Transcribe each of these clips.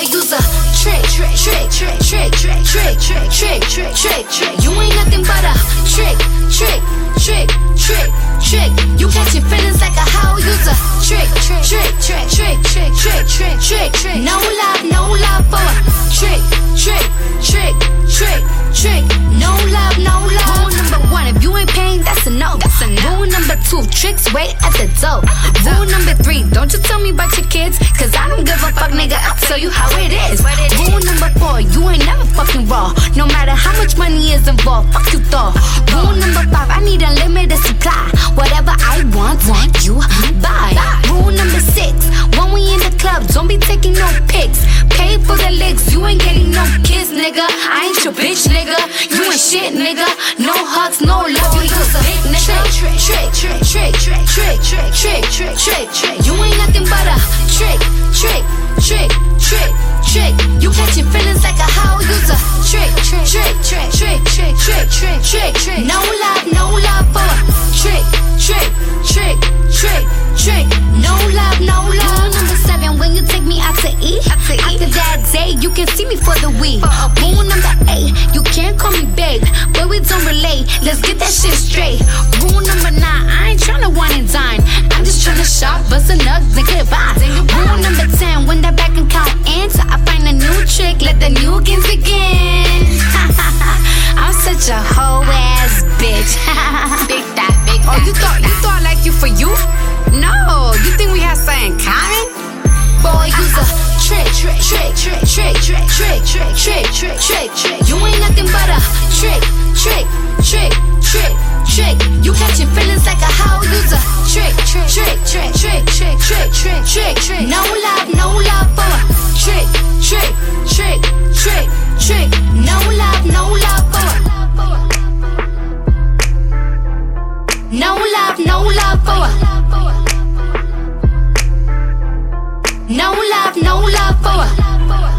Boy, use a trick, trick, trick, trick, trick, trick, trick, trick, trick, trick, trick, trick. You ain't nothing but a trick, trick, trick, trick, trick. You catching feelings like a how user. Trick, trick, trick, trick, trick, trick, trick, trick, trick, trick. No love, no love for a trick, trick, trick, trick, trick. No. That's a no. Rule number two, tricks wait at the door. Rule number three, don't you tell me about your kids, cause I don't give a fuck, nigga. I'll tell you how it is. Rule number four, you ain't never fucking raw. No matter how much money is involved, fuck you thought. Rule number five, I need unlimited supply. Whatever I want, want you buy. Rule number six, when we in the club, don't be taking no pics. Pay for the licks, you ain't getting no kiss, nigga. I ain't your bitch, nigga. You ain't shit, nigga. No hugs, no love. Trick, trick, trick, trick, trick, trick, trick, trick, trick, trick, trick. You ain't nothing but a trick, trick, trick, trick, trick. You catching feelings like a how user. Trick, trick, trick, trick, trick, trick, trick, trick, trick, trick. No love, no love for a trick, trick, trick, trick, trick. No love, no love. Number seven, when you take me out to eat, after that day, you can see me for the week. Rule number eight, you can't call me babe, but we don't relate. Let's get that shit straight. A hoe ass bitch. big that, big Oh, you thought you thought I like you for you? No, you think we have something in common? Boy, use a trick, trick, trick, trick, trick, trick, trick, trick, trick, trick, trick, trick. You ain't nothing but a trick, trick, trick, trick, trick. You catching feelings like a how user. Trick, trick, trick, trick, trick, trick, trick, trick, trick, trick. No love, No love, no love for a. No love, no love for a.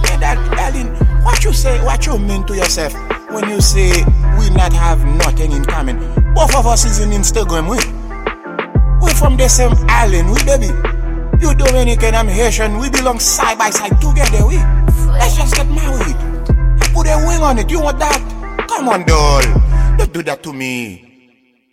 Hey, that, darling, what you say, what you mean to yourself when you say we not have nothing in common? Both of us is in Instagram, we. We from the same island, we baby. You Dominican, I'm Haitian, we belong side by side together, we. Let's just get married. Put a wing on it, you want that? Come on, doll. Don't do that to me.